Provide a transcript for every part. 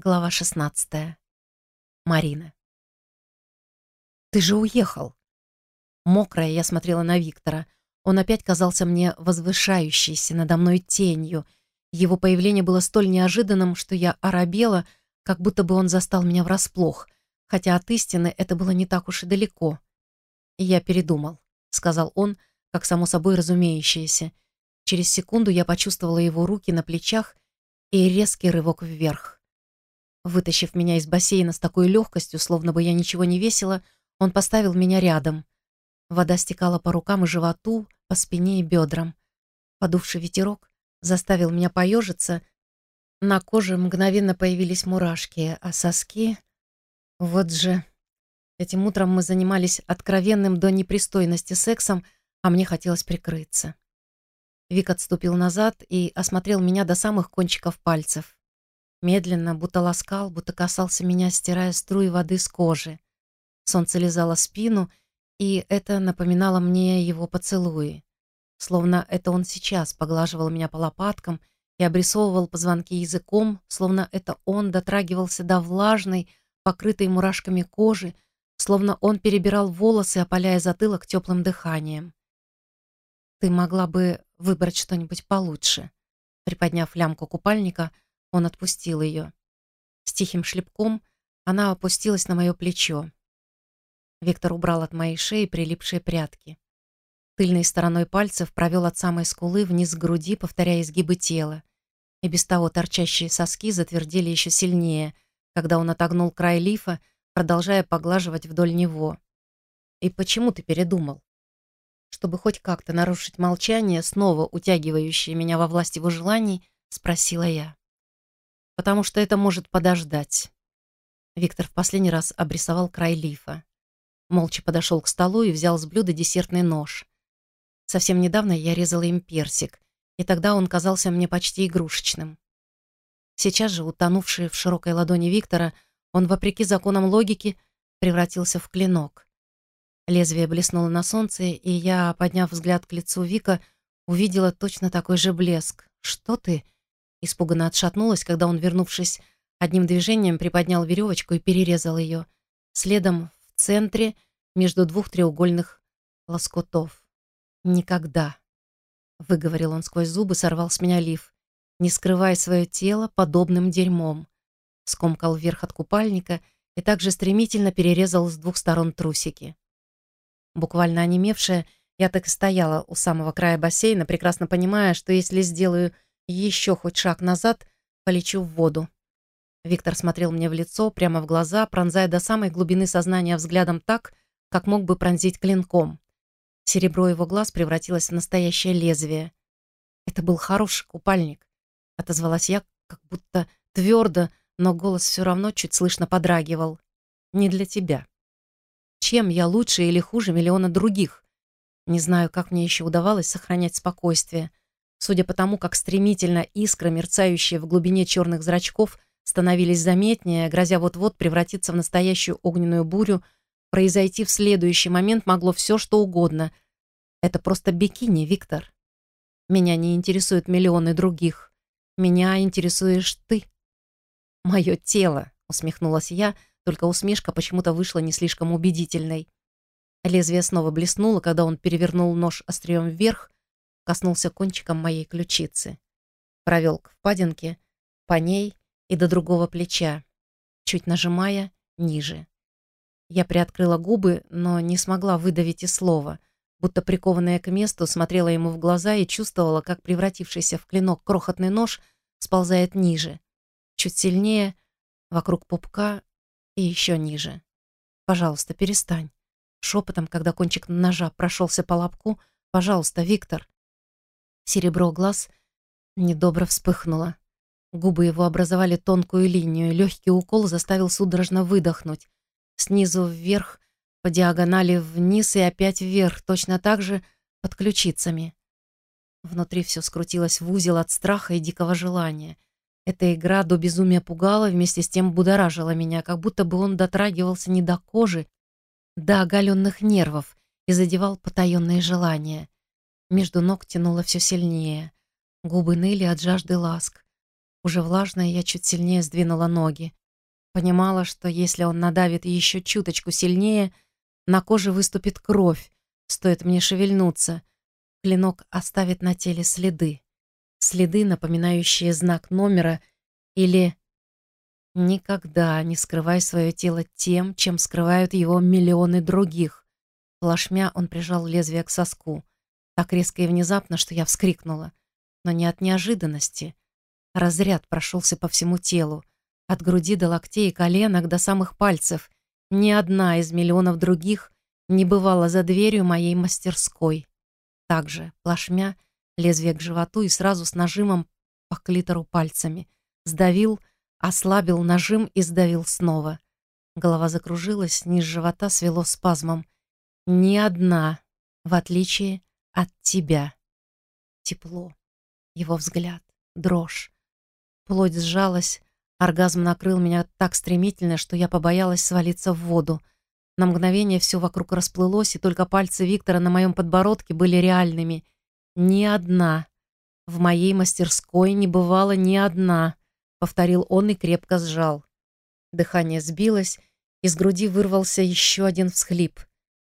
Глава 16. Марина. «Ты же уехал!» Мокрая я смотрела на Виктора. Он опять казался мне возвышающейся надо мной тенью. Его появление было столь неожиданным, что я оробела, как будто бы он застал меня врасплох, хотя от истины это было не так уж и далеко. «Я передумал», — сказал он, как само собой разумеющееся. Через секунду я почувствовала его руки на плечах и резкий рывок вверх. Вытащив меня из бассейна с такой легкостью, словно бы я ничего не весила, он поставил меня рядом. Вода стекала по рукам и животу, по спине и бедрам. Подувший ветерок заставил меня поежиться. На коже мгновенно появились мурашки, а соски... Вот же... Этим утром мы занимались откровенным до непристойности сексом, а мне хотелось прикрыться. Вик отступил назад и осмотрел меня до самых кончиков пальцев. Медленно, будто ласкал, будто касался меня, стирая струи воды с кожи. Солнце лизало спину, и это напоминало мне его поцелуи. Словно это он сейчас поглаживал меня по лопаткам и обрисовывал позвонки языком, словно это он дотрагивался до влажной, покрытой мурашками кожи, словно он перебирал волосы, опаляя затылок теплым дыханием. «Ты могла бы выбрать что-нибудь получше», приподняв лямку купальника, — он отпустил ее. С тихим шлепком она опустилась на мое плечо. Виктор убрал от моей шеи прилипшие прятки. Тыльной стороной пальцев провел от самой скулы вниз к груди, повторяя изгибы тела. И без того торчащие соски затвердели еще сильнее, когда он отогнул край лифа, продолжая поглаживать вдоль него. «И почему ты передумал?» Чтобы хоть как-то нарушить молчание, снова утягивающее меня во власть его желаний, спросила я потому что это может подождать. Виктор в последний раз обрисовал край лифа. Молча подошел к столу и взял с блюда десертный нож. Совсем недавно я резала им персик, и тогда он казался мне почти игрушечным. Сейчас же, утонувший в широкой ладони Виктора, он, вопреки законам логики, превратился в клинок. Лезвие блеснуло на солнце, и я, подняв взгляд к лицу Вика, увидела точно такой же блеск. «Что ты?» Испуганно отшатнулась, когда он, вернувшись, одним движением приподнял веревочку и перерезал ее. Следом в центре, между двух треугольных лоскутов. «Никогда», — выговорил он сквозь зубы, сорвал с меня лиф, «не скрывай свое тело подобным дерьмом». Скомкал вверх от купальника и также стремительно перерезал с двух сторон трусики. Буквально онемевшая, я так и стояла у самого края бассейна, прекрасно понимая, что если сделаю еще хоть шаг назад, полечу в воду. Виктор смотрел мне в лицо, прямо в глаза, пронзая до самой глубины сознания взглядом так, как мог бы пронзить клинком. Серебро его глаз превратилось в настоящее лезвие. «Это был хороший купальник», — отозвалась я, как будто твердо, но голос все равно чуть слышно подрагивал. «Не для тебя. Чем я лучше или хуже миллиона других? Не знаю, как мне еще удавалось сохранять спокойствие. Судя по тому, как стремительно искры, мерцающие в глубине черных зрачков, становились заметнее, грозя вот-вот превратиться в настоящую огненную бурю, произойти в следующий момент могло все, что угодно. Это просто бикини, Виктор. Меня не интересуют миллионы других. Меня интересуешь ты. Мое тело, усмехнулась я, только усмешка почему-то вышла не слишком убедительной. Лезвие снова блеснуло, когда он перевернул нож острием вверх, коснулся кончиком моей ключицы. Провел к впадинке, по ней и до другого плеча, чуть нажимая ниже. Я приоткрыла губы, но не смогла выдавить и слова, будто прикованная к месту, смотрела ему в глаза и чувствовала, как превратившийся в клинок крохотный нож сползает ниже, чуть сильнее, вокруг пупка и еще ниже. «Пожалуйста, перестань». Шепотом, когда кончик ножа прошелся по лобку, «Пожалуйста, Виктор». Серебро глаз недобро вспыхнуло. Губы его образовали тонкую линию, легкий укол заставил судорожно выдохнуть. Снизу вверх, по диагонали вниз и опять вверх, точно так же под ключицами. Внутри все скрутилось в узел от страха и дикого желания. Эта игра до безумия пугала, вместе с тем будоражила меня, как будто бы он дотрагивался не до кожи, до оголенных нервов и задевал потаенные желания. Между ног тянуло все сильнее. Губы ныли от жажды ласк. Уже влажная, я чуть сильнее сдвинула ноги. Понимала, что если он надавит еще чуточку сильнее, на коже выступит кровь, стоит мне шевельнуться. Клинок оставит на теле следы. Следы, напоминающие знак номера или «Никогда не скрывай свое тело тем, чем скрывают его миллионы других». Плашмя он прижал лезвие к соску. Так резко и внезапно, что я вскрикнула. Но не от неожиданности. Разряд прошелся по всему телу. От груди до локтей и коленок до самых пальцев. Ни одна из миллионов других не бывала за дверью моей мастерской. Также, плашмя, лезвие к животу и сразу с нажимом по клитору пальцами. Сдавил, ослабил нажим и сдавил снова. Голова закружилась, низ живота свело спазмом. Ни одна, в отличие от тебя. Тепло. Его взгляд. Дрожь. Плоть сжалась. Оргазм накрыл меня так стремительно, что я побоялась свалиться в воду. На мгновение все вокруг расплылось, и только пальцы Виктора на моем подбородке были реальными. Ни одна. В моей мастерской не бывало ни одна, повторил он и крепко сжал. Дыхание сбилось, из груди вырвался еще один всхлип.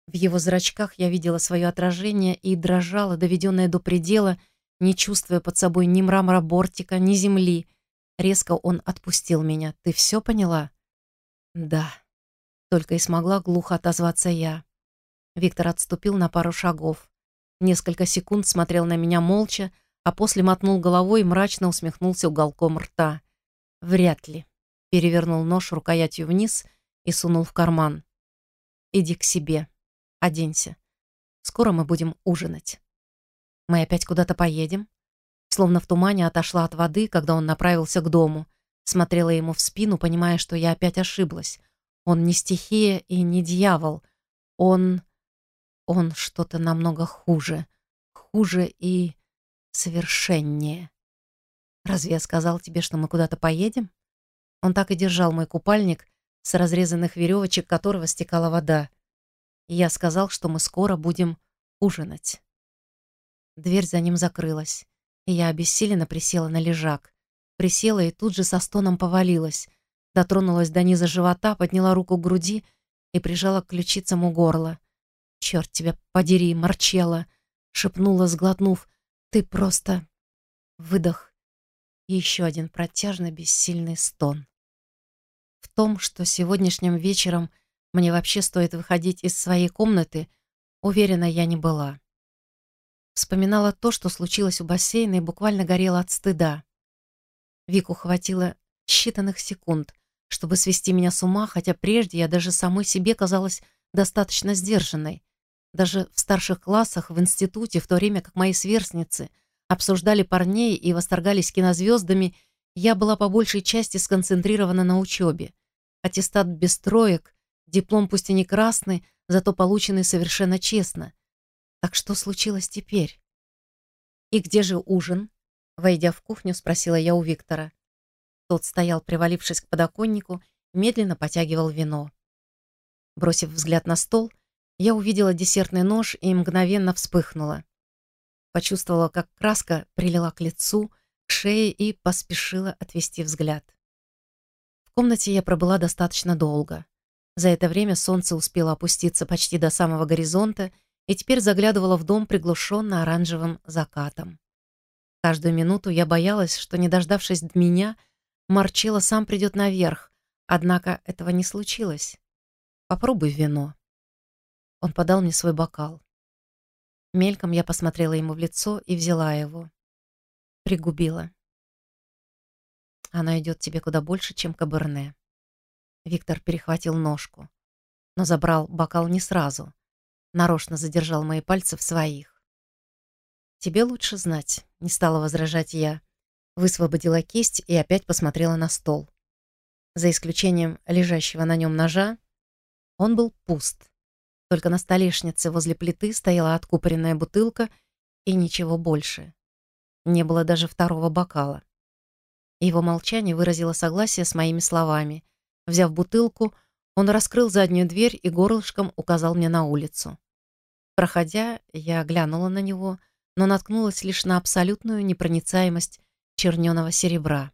В его зрачках я видела свое отражение и дрожала, доведенная до предела, не чувствуя под собой ни мрамора бортика, ни земли. Резко он отпустил меня. «Ты все поняла?» «Да», — только и смогла глухо отозваться я. Виктор отступил на пару шагов. Несколько секунд смотрел на меня молча, а после мотнул головой и мрачно усмехнулся уголком рта. «Вряд ли», — перевернул нож рукоятью вниз и сунул в карман. «Иди к себе, оденься. Скоро мы будем ужинать». Мы опять куда-то поедем?» Словно в тумане отошла от воды, когда он направился к дому. Смотрела ему в спину, понимая, что я опять ошиблась. Он не стихия и не дьявол. Он... Он что-то намного хуже. Хуже и совершеннее. «Разве я сказал тебе, что мы куда-то поедем?» Он так и держал мой купальник, с разрезанных веревочек которого стекала вода. Я сказал, что мы скоро будем ужинать. Дверь за ним закрылась, и я обессиленно присела на лежак. Присела и тут же со стоном повалилась. Дотронулась до низа живота, подняла руку к груди и прижала к ключицам у горла. «Черт тебя подери, Марчелла!» — шепнула, сглотнув. «Ты просто...» Выдох. И еще один протяжный бессильный стон. В том, что сегодняшним вечером мне вообще стоит выходить из своей комнаты, уверена я не была. Вспоминала то, что случилось у бассейна, и буквально горела от стыда. Вику хватило считанных секунд, чтобы свести меня с ума, хотя прежде я даже самой себе казалась достаточно сдержанной. Даже в старших классах, в институте, в то время как мои сверстницы обсуждали парней и восторгались кинозвездами, я была по большей части сконцентрирована на учебе. Аттестат без троек, диплом пусть и не красный, зато полученный совершенно честно — так что случилось теперь? «И где же ужин?» Войдя в кухню, спросила я у Виктора. Тот стоял, привалившись к подоконнику, медленно потягивал вино. Бросив взгляд на стол, я увидела десертный нож и мгновенно вспыхнула. Почувствовала, как краска прилила к лицу, к шее и поспешила отвести взгляд. В комнате я пробыла достаточно долго. За это время солнце успело опуститься почти до самого горизонта, и теперь заглядывала в дом приглушенно оранжевым закатом. Каждую минуту я боялась, что, не дождавшись меня, Марчелло сам придет наверх, однако этого не случилось. «Попробуй вино». Он подал мне свой бокал. Мельком я посмотрела ему в лицо и взяла его. Пригубила. Она идет тебе куда больше, чем Каберне. Виктор перехватил ножку, но забрал бокал не сразу — нарочно задержал мои пальцы в своих. «Тебе лучше знать», — не стала возражать я. Высвободила кисть и опять посмотрела на стол. За исключением лежащего на нем ножа, он был пуст. Только на столешнице возле плиты стояла откупоренная бутылка и ничего больше. Не было даже второго бокала. Его молчание выразило согласие с моими словами. Взяв бутылку, он раскрыл заднюю дверь и горлышком указал мне на улицу. Проходя, я глянула на него, но наткнулась лишь на абсолютную непроницаемость черненого серебра.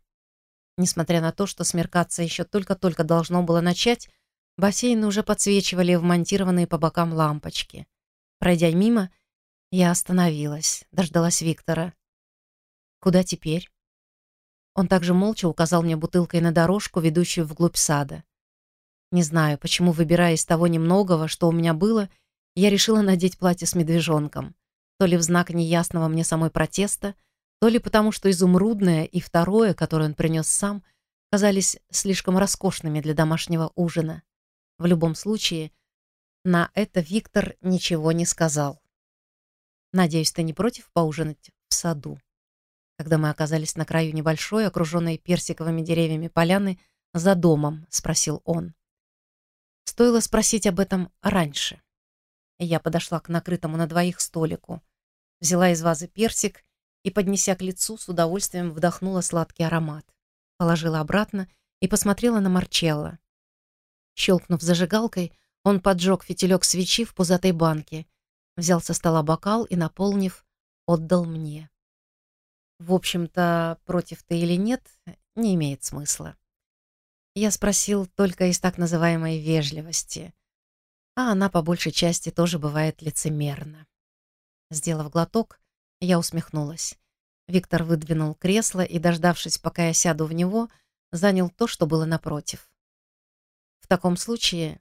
Несмотря на то, что смеркаться еще только-только должно было начать, бассейн уже подсвечивали вмонтированные по бокам лампочки. Пройдя мимо, я остановилась, дождалась Виктора. «Куда теперь?» Он также молча указал мне бутылкой на дорожку, ведущую вглубь сада. Не знаю, почему, выбирая из того немногого, что у меня было, я решила надеть платье с медвежонком. То ли в знак неясного мне самой протеста, то ли потому, что изумрудное и второе, которое он принес сам, казались слишком роскошными для домашнего ужина. В любом случае, на это Виктор ничего не сказал. «Надеюсь, ты не против поужинать в саду?» Когда мы оказались на краю небольшой, окруженной персиковыми деревьями поляны, за домом, спросил он. Стоило спросить об этом раньше. Я подошла к накрытому на двоих столику, взяла из вазы персик и, поднеся к лицу, с удовольствием вдохнула сладкий аромат. Положила обратно и посмотрела на Марчелло. Щелкнув зажигалкой, он поджег фитилек свечи в пузатой банке, взял со стола бокал и, наполнив, отдал мне. В общем-то, против ты или нет, не имеет смысла. Я спросил только из так называемой вежливости, а она по большей части тоже бывает лицемерна. Сделав глоток, я усмехнулась. Виктор выдвинул кресло и, дождавшись, пока я сяду в него, занял то, что было напротив. В таком случае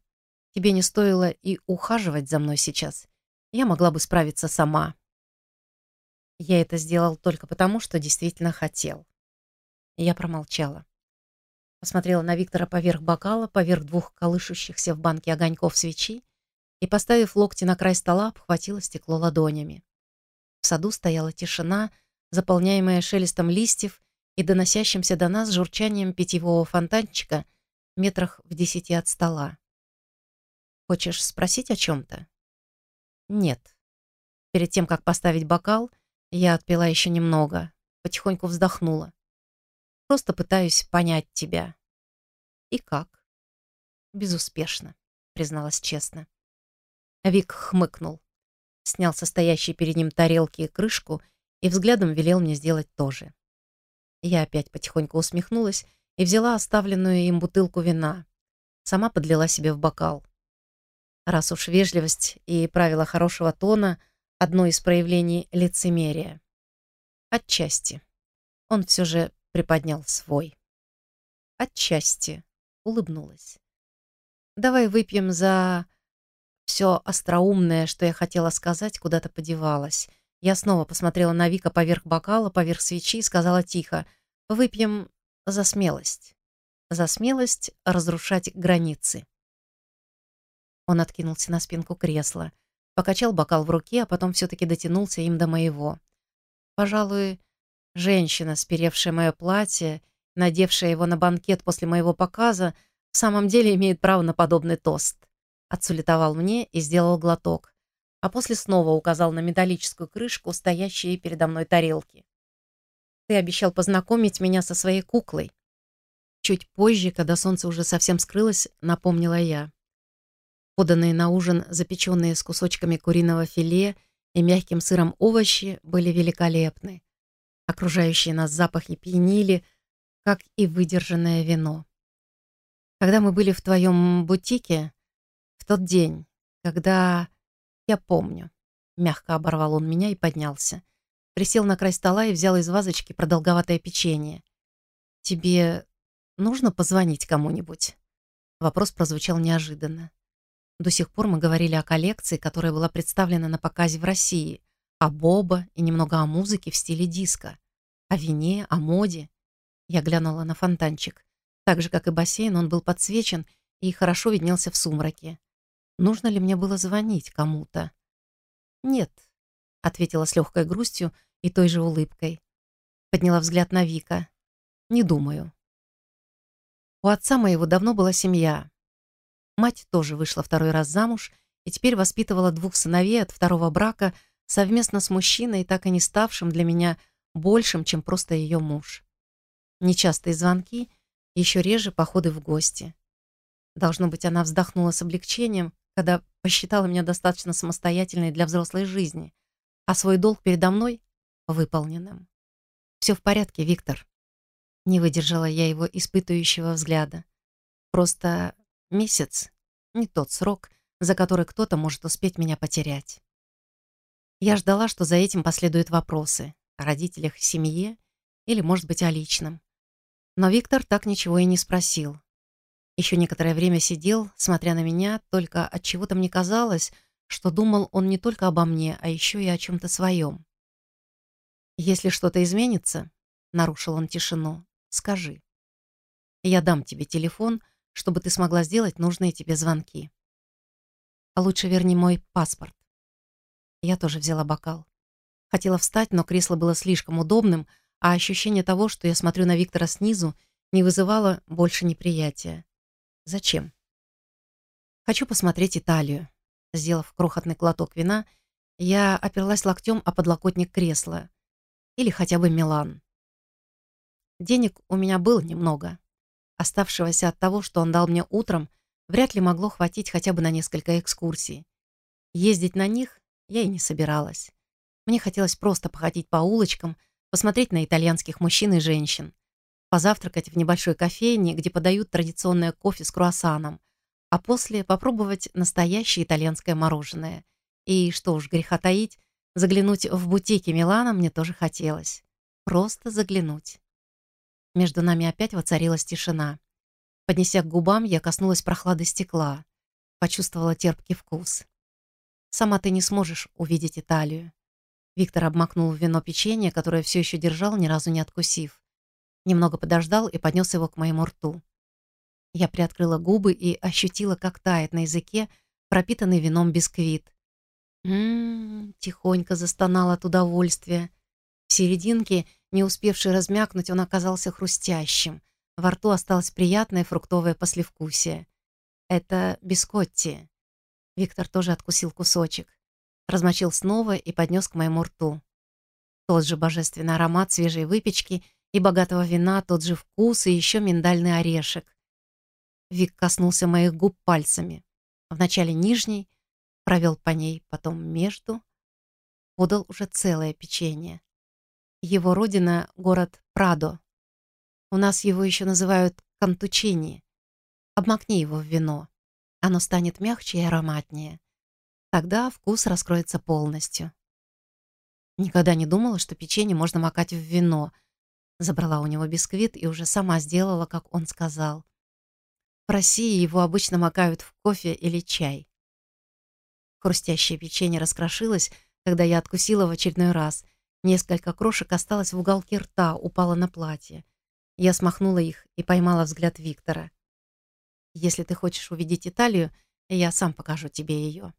тебе не стоило и ухаживать за мной сейчас. Я могла бы справиться сама. Я это сделал только потому, что действительно хотел. Я промолчала. Посмотрела на Виктора поверх бокала, поверх двух колышущихся в банке огоньков свечи и, поставив локти на край стола, обхватила стекло ладонями. В саду стояла тишина, заполняемая шелестом листьев и доносящимся до нас журчанием питьевого фонтанчика метрах в десяти от стола. «Хочешь спросить о чем-то?» «Нет». Перед тем, как поставить бокал, я отпила еще немного, потихоньку вздохнула. «Просто пытаюсь понять тебя». «И как?» «Безуспешно», — призналась честно. Вик хмыкнул снял состоящие перед ним тарелки и крышку и взглядом велел мне сделать то же. Я опять потихоньку усмехнулась и взяла оставленную им бутылку вина. Сама подлила себе в бокал. Раз уж вежливость и правила хорошего тона — одно из проявлений лицемерия. Отчасти. Он все же приподнял свой. Отчасти. Улыбнулась. «Давай выпьем за...» Все остроумное, что я хотела сказать, куда-то подевалось. Я снова посмотрела на Вика поверх бокала, поверх свечи и сказала тихо, «Выпьем за смелость. За смелость разрушать границы». Он откинулся на спинку кресла, покачал бокал в руке, а потом все-таки дотянулся им до моего. Пожалуй, женщина, сперевшая мое платье, надевшая его на банкет после моего показа, в самом деле имеет право на подобный тост. Отсулетовал мне и сделал глоток, а после снова указал на металлическую крышку, стоящие передо мной тарелки. «Ты обещал познакомить меня со своей куклой». Чуть позже, когда солнце уже совсем скрылось, напомнила я. Поданные на ужин запеченные с кусочками куриного филе и мягким сыром овощи были великолепны. Окружающие нас запахи пьянили, как и выдержанное вино. Когда мы были в твоем бутике, тот день, когда... Я помню. Мягко оборвал он меня и поднялся. Присел на край стола и взял из вазочки продолговатое печенье. «Тебе нужно позвонить кому-нибудь?» Вопрос прозвучал неожиданно. До сих пор мы говорили о коллекции, которая была представлена на показе в России, о Боба и немного о музыке в стиле диско, о вине, о моде. Я глянула на фонтанчик. Так же, как и бассейн, он был подсвечен и хорошо виднелся в сумраке. Нужно ли мне было звонить кому-то? «Нет», — ответила с легкой грустью и той же улыбкой. Подняла взгляд на Вика. «Не думаю». У отца моего давно была семья. Мать тоже вышла второй раз замуж и теперь воспитывала двух сыновей от второго брака совместно с мужчиной, так и не ставшим для меня большим, чем просто ее муж. Нечастые звонки, еще реже походы в гости. Должно быть, она вздохнула с облегчением, когда посчитала меня достаточно самостоятельной для взрослой жизни, а свой долг передо мной — выполненным. Все в порядке, Виктор. Не выдержала я его испытывающего взгляда. Просто месяц — не тот срок, за который кто-то может успеть меня потерять. Я ждала, что за этим последуют вопросы о родителях, семье или, может быть, о личном. Но Виктор так ничего и не спросил. Еще некоторое время сидел, смотря на меня, только от чего-то мне казалось, что думал он не только обо мне, а еще и о чем-то своем. «Если что-то изменится», — нарушил он тишину, — «скажи. Я дам тебе телефон, чтобы ты смогла сделать нужные тебе звонки. А лучше верни мой паспорт». Я тоже взяла бокал. Хотела встать, но кресло было слишком удобным, а ощущение того, что я смотрю на Виктора снизу, не вызывало больше неприятия. Зачем? Хочу посмотреть Италию. Сделав крохотный глоток вина, я оперлась локтем о подлокотник кресла. Или хотя бы Милан. Денег у меня было немного. Оставшегося от того, что он дал мне утром, вряд ли могло хватить хотя бы на несколько экскурсий. Ездить на них я и не собиралась. Мне хотелось просто походить по улочкам, посмотреть на итальянских мужчин и женщин позавтракать в небольшой кофейне, где подают традиционное кофе с круассаном, а после попробовать настоящее итальянское мороженое. И, что уж греха таить, заглянуть в бутики Милана мне тоже хотелось. Просто заглянуть. Между нами опять воцарилась тишина. Поднеся к губам, я коснулась прохлады стекла. Почувствовала терпкий вкус. «Сама ты не сможешь увидеть Италию». Виктор обмакнул в вино печенье, которое все еще держал, ни разу не откусив. Немного подождал и поднес его к моему рту. Я приоткрыла губы и ощутила, как тает на языке пропитанный вином бисквит. Ммм, тихонько застонал от удовольствия. В серединке, не успевший размякнуть, он оказался хрустящим. Во рту осталось приятное фруктовое послевкусие. Это бискотти. Виктор тоже откусил кусочек. Размочил снова и поднес к моему рту. Тот же божественный аромат свежей выпечки — и богатого вина, тот же вкус и еще миндальный орешек. Вик коснулся моих губ пальцами. Вначале нижней, провел по ней, потом между. Подал уже целое печенье. Его родина — город Прадо. У нас его еще называют Кантучини. Обмакни его в вино. Оно станет мягче и ароматнее. Тогда вкус раскроется полностью. Никогда не думала, что печенье можно макать в вино — Забрала у него бисквит и уже сама сделала, как он сказал. В России его обычно макают в кофе или чай. Хрустящее печенье раскрошилось, когда я откусила в очередной раз. Несколько крошек осталось в уголке рта, упало на платье. Я смахнула их и поймала взгляд Виктора. «Если ты хочешь увидеть Италию, я сам покажу тебе ее».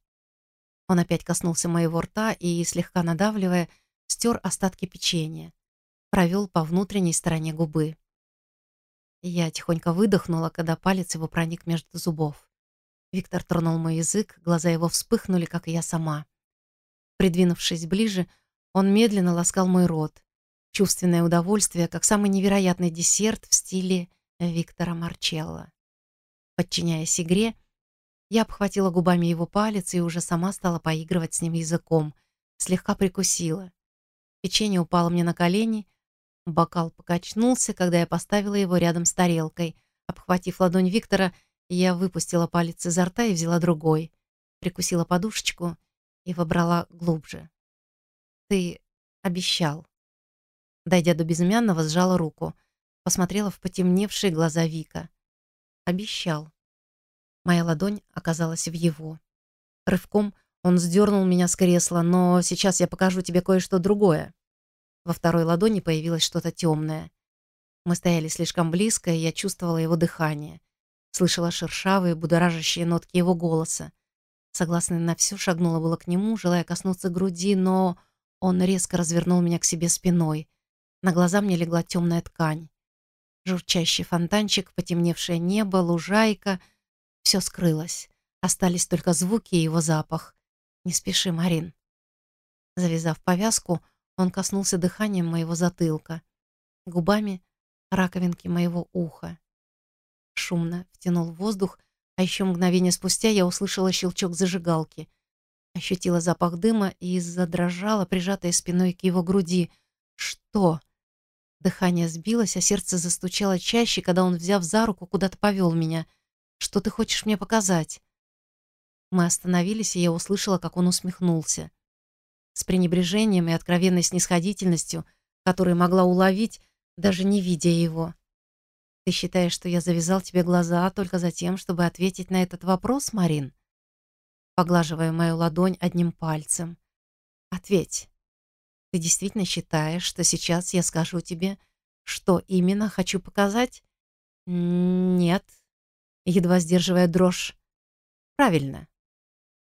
Он опять коснулся моего рта и, слегка надавливая, стер остатки печенья провел по внутренней стороне губы. Я тихонько выдохнула, когда палец его проник между зубов. Виктор тронул мой язык, глаза его вспыхнули, как и я сама. Придвинувшись ближе, он медленно ласкал мой рот. Чувственное удовольствие, как самый невероятный десерт в стиле Виктора Марчелло. Подчиняясь игре, я обхватила губами его палец и уже сама стала поигрывать с ним языком, слегка прикусила. Печенье упало мне на колени — Бокал покачнулся, когда я поставила его рядом с тарелкой. Обхватив ладонь Виктора, я выпустила палец изо рта и взяла другой. Прикусила подушечку и вобрала глубже. «Ты обещал». Дойдя до безымянного, сжала руку. Посмотрела в потемневшие глаза Вика. «Обещал». Моя ладонь оказалась в его. Рывком он сдернул меня с кресла, но сейчас я покажу тебе кое-что другое. Во второй ладони появилось что-то темное. Мы стояли слишком близко, и я чувствовала его дыхание. Слышала шершавые, будоражащие нотки его голоса. Согласная на все, шагнула было к нему, желая коснуться груди, но он резко развернул меня к себе спиной. На глаза мне легла темная ткань. Журчащий фонтанчик, потемневшее небо, лужайка. Все скрылось. Остались только звуки и его запах. «Не спеши, Марин». Завязав повязку, он коснулся дыханием моего затылка, губами раковинки моего уха. Шумно втянул воздух, а еще мгновение спустя я услышала щелчок зажигалки. Ощутила запах дыма и задрожала, прижатая спиной к его груди. «Что?» Дыхание сбилось, а сердце застучало чаще, когда он, взяв за руку, куда-то повел меня. «Что ты хочешь мне показать?» Мы остановились, и я услышала, как он усмехнулся. С пренебрежением и откровенной снисходительностью, которую могла уловить, даже не видя его. «Ты считаешь, что я завязал тебе глаза только за тем, чтобы ответить на этот вопрос, Марин?» Поглаживая мою ладонь одним пальцем. «Ответь. Ты действительно считаешь, что сейчас я скажу тебе, что именно хочу показать?» «Нет», едва сдерживая дрожь. «Правильно».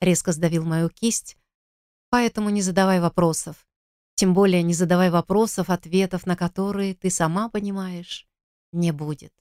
Резко сдавил мою кисть, поэтому не задавай вопросов. Тем более не задавай вопросов, ответов на которые, ты сама понимаешь, не будет.